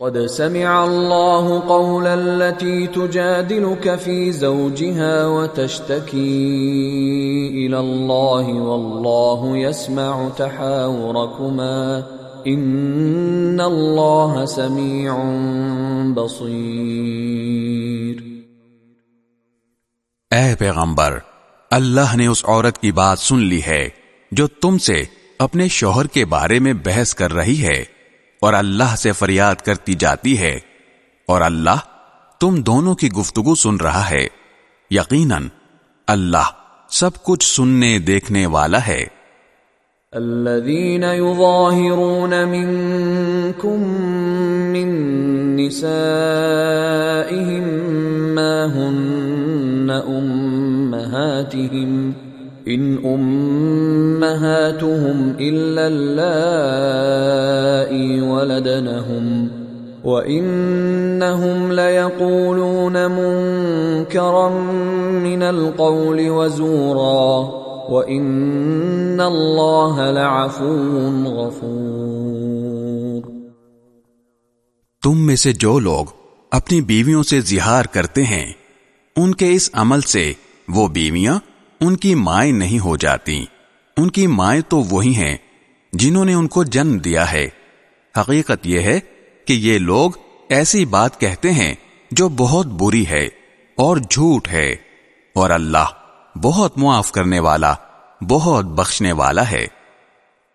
قد سمع الله قول التي تجادلك في زوجها وتشتكي إلى الله والله يسمع تحاوركما إن الله سميع بصير. اے پیغمبر، اللہ نے اس عورت کی بات سن لی ہے جو تم سے اپنے شوہر کے بارے میں بحث کر رہی ہے۔ اور اللہ سے فریاد کرتی جاتی ہے۔ اور اللہ تم دونوں کی گفتگو سن رہا ہے۔ یقیناً اللہ سب کچھ سننے، دیکھنے والا ہے۔ الذين يظاهرون منكم من نسائهم ما هن أمهاتهم ان امهاتهم الا اللائي ولدنهم وانهم ليقولون منكرا من القول وزورا وان الله لعفو غفور تم میں سے جو لوگ اپنی بیویوں سے زہار کرتے ہیں، ان کے اس عمل سے وہ بیویاں ان کی مائیں نہیں ہو جاتی۔ ان کی مائیں تو وہی ہیں جنہوں نے ان کو جنم دیا ہے۔ حقیقت یہ ہے کہ یہ لوگ ایسی بات کہتے ہیں جو بہت بری ہے اور جھوٹ ہے۔ اور اللہ بہت معاف کرنے والا، بہت بخشنے والا ہے۔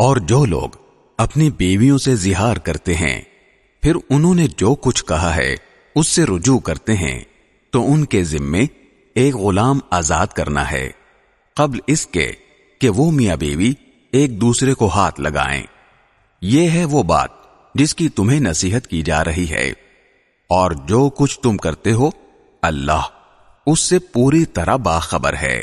اور جو لوگ اپنی بیویوں سے زہار کرتے ہیں، پھر انہوں نے جو کچھ کہا ہے، اس سے رجوع کرتے ہیں۔ تو ان کے ذمے ایک غلام آزاد کرنا ہے۔ قبل اس کے کہ وہ میاں بیوی ایک دوسرے کو ہاتھ لگائیں۔ یہ ہے وہ بات جس کی تمہیں نصیحت کی جا رہی ہے۔ اور جو کچھ تم کرتے ہو، اللہ اس سے پوری طرح باخبر ہے۔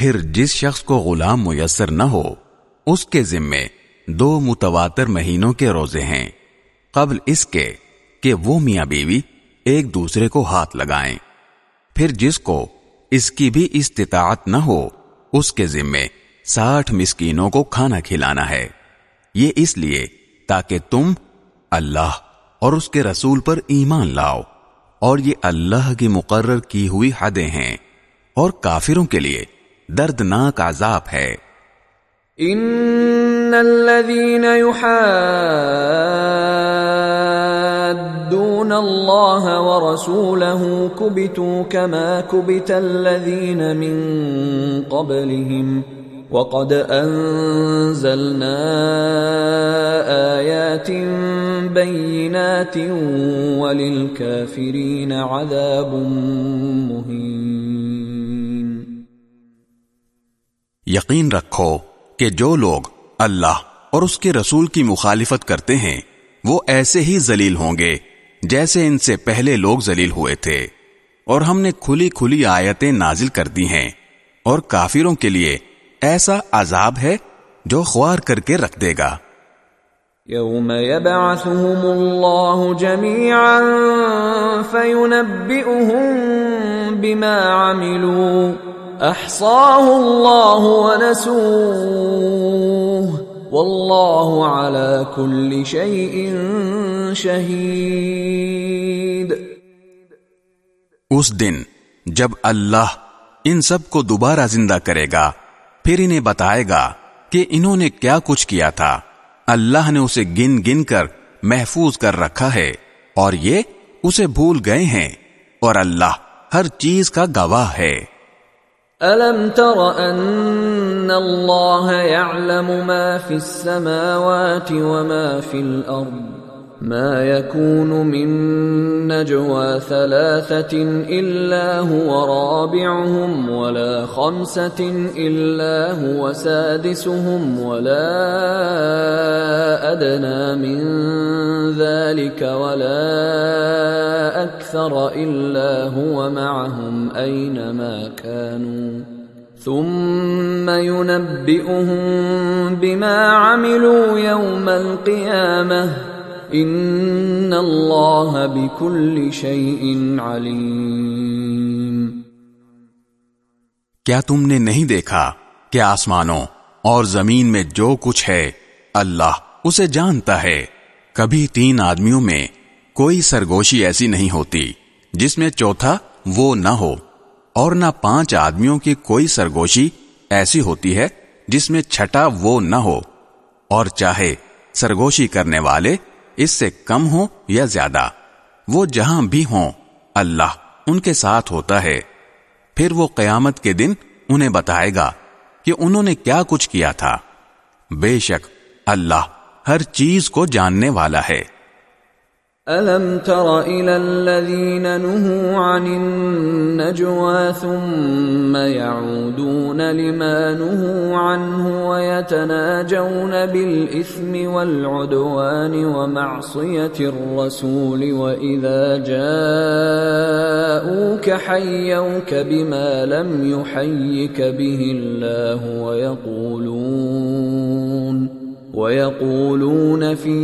پھر جس شخص کو غلام میسر نہ ہو، اس کے ذمے دو متواتر مہینوں کے روزے ہیں، قبل اس کے کہ وہ میاں بیوی ایک دوسرے کو ہاتھ لگائیں۔ پھر جس کو اس کی بھی استطاعت نہ ہو، اس کے ذمے ساٹھ مسکینوں کو کھانا کھلانا ہے۔ یہ اس لیے تاکہ تم اللہ اور اس کے رسول پر ایمان لاؤ۔ اور یہ اللہ کی مقرر کی ہوئی حدیں ہیں اور کافروں کے لیے دردناک عذاب ہے۔ ان الذين يحادون الله ورسوله كبتوا كما كبت الذين من قبلهم وقد انزلنا آیات بینات وللکافرین عذاب مہین یقین رکھو کہ جو لوگ اللہ اور اس کے رسول کی مخالفت کرتے ہیں، وہ ایسے ہی ذلیل ہوں گے جیسے ان سے پہلے لوگ ذلیل ہوئے تھے۔ اور ہم نے کھلی کھلی آیتیں نازل کر دی ہیں۔ اور کافروں کے لیے ایسا عذاب ہے جو خوار کر کے رکھ دے گا۔ يوم يبعثهم الله جميعا فينبئهم بما عملوا احصاه الله ونسوه والله على كل شيء شهيد. اس دن جب اللہ ان سب کو دوبارہ زندہ کرے گا، پھر انہیں بتائے گا کہ انہوں نے کیا کچھ کیا تھا۔ اللہ نے اسے گن گن کر محفوظ کر رکھا ہے اور یہ اسے بھول گئے ہیں اور اللہ ہر چیز کا گواہ ہے۔ أَلَمْ تَرَ أَنَّ اللَّهَ يَعْلَمُ مَا فِي السَّمَاوَاتِ وَمَا فِي الْأَرْضِ ما يكون من نجوى ثلاثة إلا هو رابعهم ولا خمسة إلا هو سادسهم ولا أدنى من ذلك ولا أكثر إلا هو معهم أينما كانوا ثم ينبئهم بما عملوا يوم القيامة ان اللہ بكل شيء علیم کیا تم نے نہیں دیکھا کہ آسمانوں اور زمین میں جو کچھ ہے، اللہ اسے جانتا ہے۔ کبھی تین آدمیوں میں کوئی سرگوشی ایسی نہیں ہوتی جس میں چوتھا وہ نہ ہو اور نہ پانچ آدمیوں کی کوئی سرگوشی ایسی ہوتی ہے جس میں چھٹا وہ نہ ہو اور چاہے سرگوشی کرنے والے اس سے کم ہو یا زیادہ وہ جہاں بھی ہوں اللہ ان کے ساتھ ہوتا ہے پھر وہ قیامت کے دن انہیں بتائے گا کہ انہوں نے کیا کچھ کیا تھا بے شک اللہ ہر چیز کو جاننے والا ہے أَلَمْ تَرَ إِلَى الَّذِينَ نُهُوا عَنِ النَّجْوَى ثُمَّ يَعُودُونَ لِمَا نُهُوا عَنْهُ وَيَتَنَاجَوْنَ بِالْإِثْمِ وَالْعُدْوَانِ وَمَعْصِيَةِ الرَّسُولِ وَإِذَا جَاءُوكَ حَيَّوْكَ بِمَا لَمْ يُحَيِّكَ بِهِ اللَّهُ وَيَقُولُونَ وَيَقُولُونَ فِي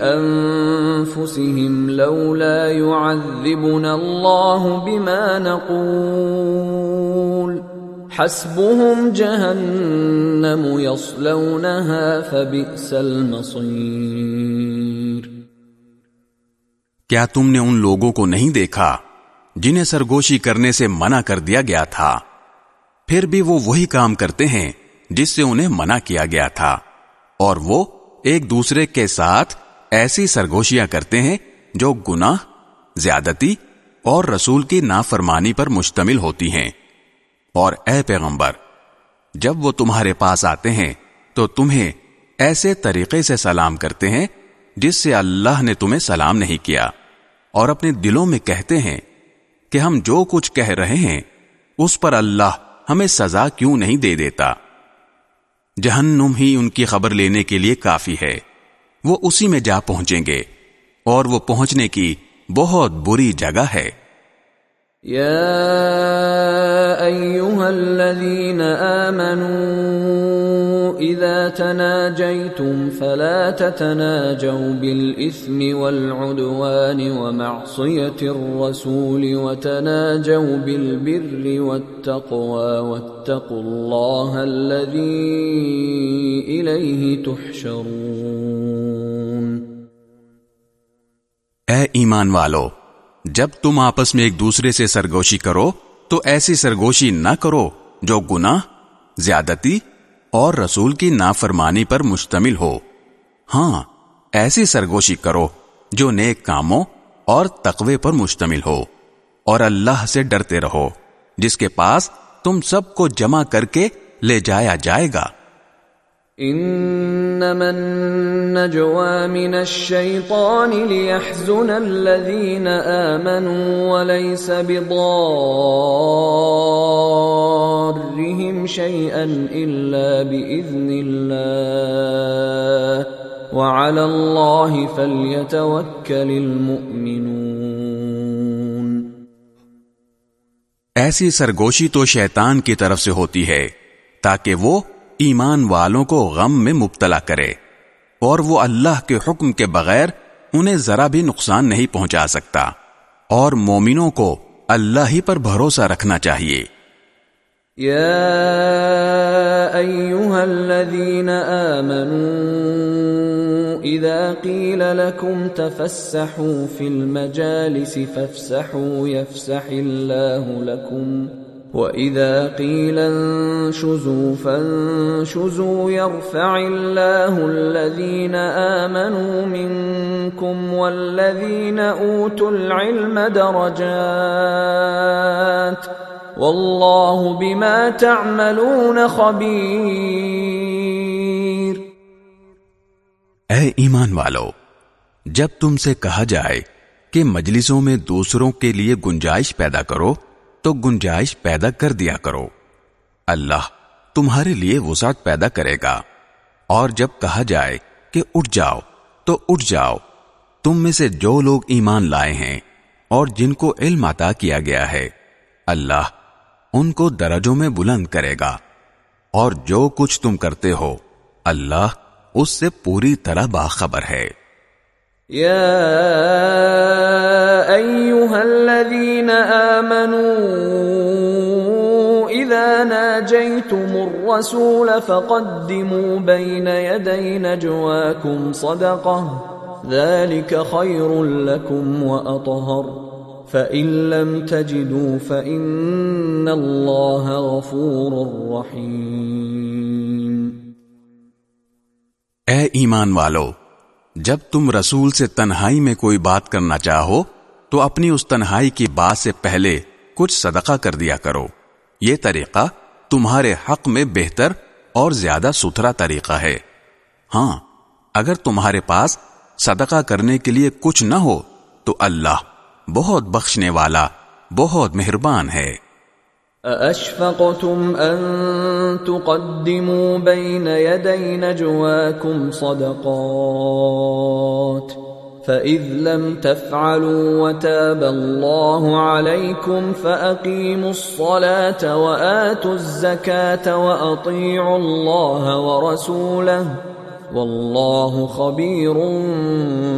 أَنفُسِهِمْ لَوْلَا يُعَذِّبُنَا اللَّهُ بِمَا نَقُولُ حَسْبُهُمْ جَهَنَّمُ يَصْلَوْنَهَا فَبِئْسَ الْمَصِيرُ کیا تم نے ان لوگوں کو نہیں دیکھا جنہیں سرگوشی کرنے سے منع کر دیا گیا تھا؟ پھر بھی وہ وہی کام کرتے ہیں جس سے انہیں منع کیا گیا تھا۔ اور وہ ایک دوسرے کے ساتھ ایسی سرگوشیاں کرتے ہیں جو گناہ، زیادتی اور رسول کی نافرمانی پر مشتمل ہوتی ہیں۔ اور اے پیغمبر، جب وہ تمہارے پاس آتے ہیں، تو تمہیں ایسے طریقے سے سلام کرتے ہیں جس سے اللہ نے تمہیں سلام نہیں کیا۔ اور اپنے دلوں میں کہتے ہیں کہ ہم جو کچھ کہہ رہے ہیں، اس پر اللہ ہمیں سزا کیوں نہیں دے دیتا؟ جہنم ہی ان کی خبر لینے کے لیے کافی ہے۔ وہ اسی میں جا پہنچیں گے اور وہ پہنچنے کی بہت بری جگہ ہے۔ یا الذین آمنوا اذا تناجيتم فلا تتناجوا بالاثم والعدوان ومعصيه الرسول وتناجوا بالبر والتقوى واتقوا الله الذي اليه تحشرون. اے ایمان والو، جب تم آپس میں ایک دوسرے سے سرگوشی کرو، تو ایسی سرگوشی نہ کرو جو گناہ، زیادتی اور رسول کی نافرمانی پر مشتمل ہو۔ ہاں ایسی سرگوشی کرو جو نیک کاموں اور تقوی پر مشتمل ہو۔ اور اللہ سے ڈرتے رہو، جس کے پاس تم سب کو جمع کر کے لے جایا جائے گا۔ انما النجوى من الشيطان ليحزن الذين آمنوا وليس بضارهم شيئا إلا بإذن الله. وعلى الله فليتوكل المؤمنون. ایسی سرگوشی تو شیطان کی طرف سے ہوتی ہے تاکہ وہ ایمان والوں کو غم میں مبتلا کرے اور وہ اللہ کے حکم کے بغیر انہیں ذرا بھی نقصان نہیں پہنچا سکتا۔ اور مومنوں کو اللہ ہی پر بھروسہ رکھنا چاہیے۔ یا ایوہا الذین آمنوا اذا قیل لکم تفسحوا فی المجالس فافسحوا یفسح اللہ لکم۔ وَإِذَا قِيلَ انشُزُوا فَانشُزُوا يَرْفَعِ اللَّهُ الَّذِينَ آمَنُوا مِنكُمْ وَالَّذِينَ أُوتُوا الْعِلْمَ دَرَجَاتٍ وَاللَّهُ بِمَا تَعْمَلُونَ خَبِيرٌ اے ایمان والو، جب تم سے کہا جائے کہ مجلسوں میں دوسروں کے لیے گنجائش پیدا کرو تو گنجائش پیدا کر دیا کرو۔ اللہ تمہارے لیے وسعت پیدا کرے گا۔ اور جب کہا جائے کہ اٹھ جاؤ، تو اٹھ جاؤ۔ تم میں سے جو لوگ ایمان لائے ہیں اور جن کو علم عطا کیا گیا ہے، اللہ ان کو درجوں میں بلند کرے گا۔ اور جو کچھ تم کرتے ہو، اللہ اس سے پوری طرح باخبر ہے۔ يا ايها الذين امنوا اذا ناجيتم الرسول فقدموا بين يدي نجواكم صدقه ذلك خير لكم واطهر فان لم تجدوا فان الله غفور رحيم اے ایمان والو جب تم رسول سے تنہائی میں کوئی بات کرنا چاہو، تو اپنی اس تنہائی کی بات سے پہلے کچھ صدقہ کر دیا کرو۔ یہ طریقہ تمہارے حق میں بہتر اور زیادہ ستھرا طریقہ ہے۔ ہاں اگر تمہارے پاس صدقہ کرنے کے لیے کچھ نہ ہو، تو اللہ بہت بخشنے والا، بہت مہربان ہے۔ أَأَشْفَقْتُمْ أَن تُقَدِّمُوا بَيْنَ يَدَيْ نَجْوَاكُمْ صَدَقَاتٍ فَإِذْ لَمْ تَفْعَلُوا وَتَابَ اللَّهُ عَلَيْكُمْ فَأَقِيمُوا الصَّلَاةَ وَآتُوا الزَّكَاةَ وَأَطِيعُوا اللَّهَ وَرَسُولَهُ وَاللَّهُ خَبِيرٌ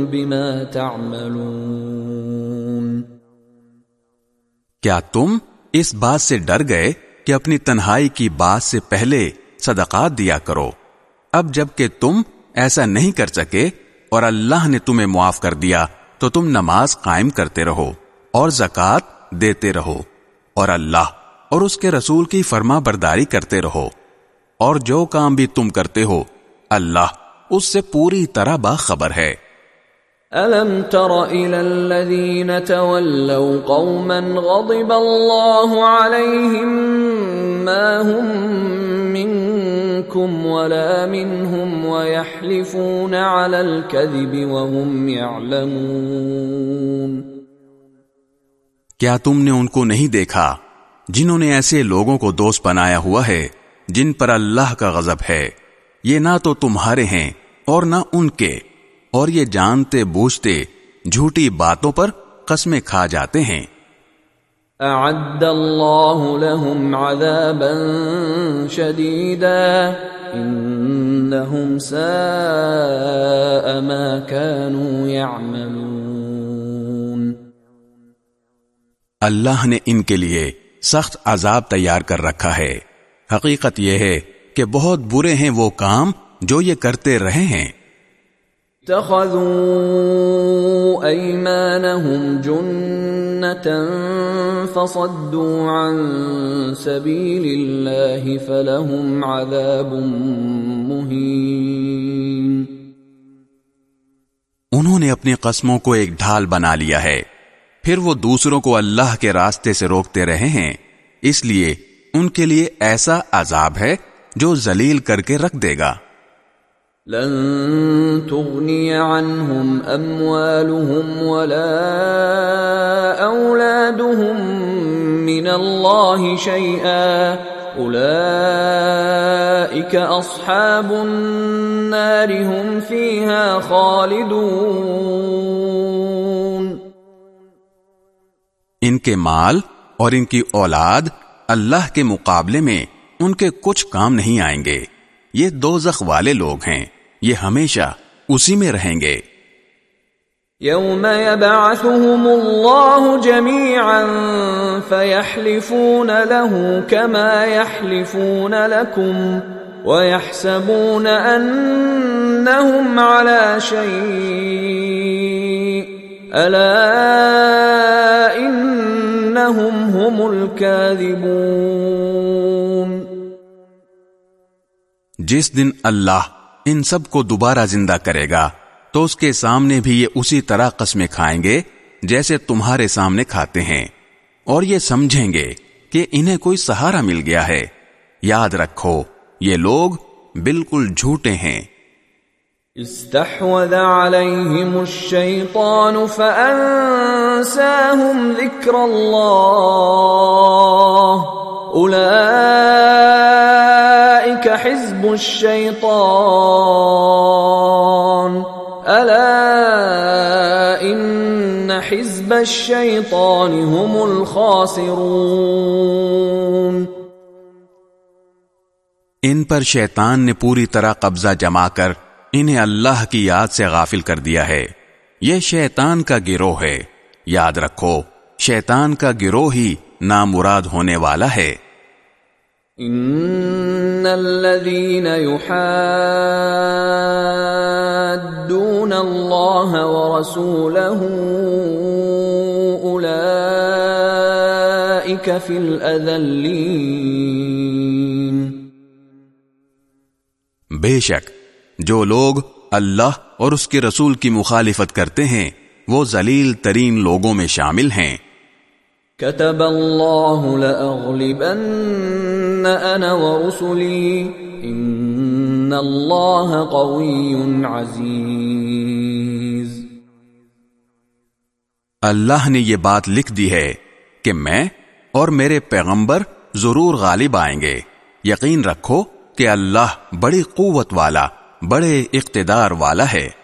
بِمَا تَعْمَلُونَ کیا تم اس بات سے ڈر گئے کہ اپنی تنہائی کی بات سے پہلے صدقات دیا کرو۔ اب جبکہ تم ایسا نہیں کر سکے اور اللہ نے تمہیں معاف کر دیا، تو تم نماز قائم کرتے رہو اور زکات دیتے رہو اور اللہ اور اس کے رسول کی فرما برداری کرتے رہو۔ اور جو کام بھی تم کرتے ہو، اللہ اس سے پوری طرح باخبر ہے۔ أَلَمْ تَرَ إِلَى الَّذِينَ تَوَلَّوْا قَوْمًا غَضِبَ اللَّهُ عَلَيْهِمْ مَا هُمْ مِنْكُمْ وَلَا مِنْهُمْ وَيَحْلِفُونَ عَلَى الْكَذِبِ وَهُمْ يَعْلَمُونَ کیا تم نے ان کو نہیں دیکھا جنہوں نے ایسے لوگوں کو دوست بنایا ہوا ہے جن پر اللہ کا غضب ہے؟ یہ نہ تو تمہارے ہیں اور نہ ان کے۔ اور یہ جانتے بوجھتے جھوٹی باتوں پر قسمیں کھا جاتے ہیں۔ اعد اللہ لهم عذابا شدیدا انہم ساء ما كانوا يعملون۔ اللہ نے ان کے لیے سخت عذاب تیار کر رکھا ہے۔ حقیقت یہ ہے کہ بہت برے ہیں وہ کام جو یہ کرتے رہے ہیں۔ اتخذوا ايمانهم جنة فصدوا عن سبيل الله فلهم عذاب مهين. انہوں نے اپنی قسموں کو ایک ڈھال بنا لیا ہے۔ پھر وہ دوسروں کو اللہ کے راستے سے روکتے رہے ہیں۔ اس لیے ان کے لیے ایسا عذاب ہے جو ذلیل کر کے رکھ دے گا۔ لن تغني عنهم اموالهم ولا اولادهم من الله شيئا اولئك اصحاب النار هم فيها خالدون ان کے مال اور ان کی اولاد اللہ کے مقابلے میں ان کے کچھ کام نہیں آئیں گے۔ یہ دو زخ والے لوگ ہیں۔ یہ ہمیشہ اسی میں رہیں گے۔ يوم يبعثهم الله جميعا فيحلفون له كما يحلفون لكم ويحسبون أنهم على شيء ألا إنهم هم الكاذبون۔ جس دن اللہ ان سب کو دوبارہ زندہ کرے گا، تو اس کے سامنے بھی یہ اسی طرح قسمیں کھائیں گے جیسے تمہارے سامنے کھاتے ہیں۔ اور یہ سمجھیں گے کہ انہیں کوئی سہارا مل گیا ہے۔ یاد رکھو، یہ لوگ بالکل جھوٹے ہیں۔ استحوذ عليهم الشيطان فأنساهم ذكر الله. أولئك حزب الشيطان الا ان حزب الشیطان هم الخاسرون ان پر شیطان نے پوری طرح قبضہ جما کر انہیں اللہ کی یاد سے غافل کر دیا ہے۔ یہ شیطان کا گروہ ہے۔ یاد رکھو، شیطان کا گروہ ہی نامراد ہونے والا ہے۔ ان الذين يحادون الله ورسوله اولئك في الاذلين بے شک، جو لوگ اللہ اور اس کے رسول کی مخالفت کرتے ہیں، وہ ذلیل ترین لوگوں میں شامل ہیں۔ كتب الله لأغلبن أنا ورسلي إن الله قوي عزيز۔ اللہ نے یہ بات لکھ دی ہے کہ میں اور میرے پیغمبر ضرور غالب آئیں گے۔ یقین رکھو کہ اللہ بڑی قوت والا، بڑے اقتدار والا ہے۔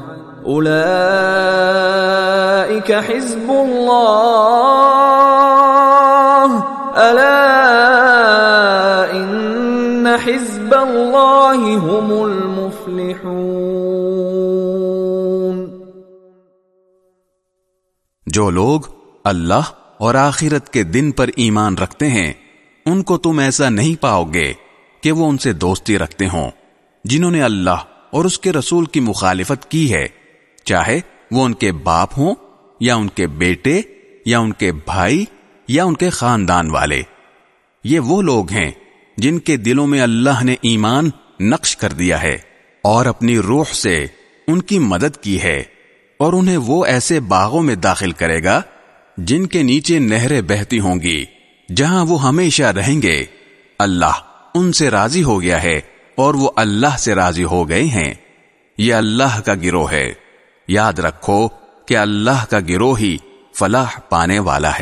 أولئك حزب الله. ألا إن حزب الله هم المفلحون. جو لوگ اللہ اور آخرت کے دن پر ایمان رکھتے ہیں، ان کو تم ایسا نہیں پاؤ گے کہ وہ ان سے دوستی رکھتے ہوں، جنہوں نے اللہ اور اس کے رسول کی مخالفت کی ہے۔ چاہے وہ ان کے باپ ہوں، یا ان کے بیٹے، یا ان کے بھائی، یا ان کے خاندان والے۔ یہ وہ لوگ ہیں جن کے دلوں میں اللہ نے ایمان نقش کر دیا ہے اور اپنی روح سے ان کی مدد کی ہے، اور انہیں وہ ایسے باغوں میں داخل کرے گا جن کے نیچے نہریں بہتی ہوں گی، جہاں وہ ہمیشہ رہیں گے۔ اللہ ان سے راضی ہو گیا ہے اور وہ اللہ سے راضی ہو گئے ہیں۔ یہ اللہ کا گروہ ہے۔ یاد رکھو کہ اللہ کا گروہ ہی فلاح پانے والا ہے۔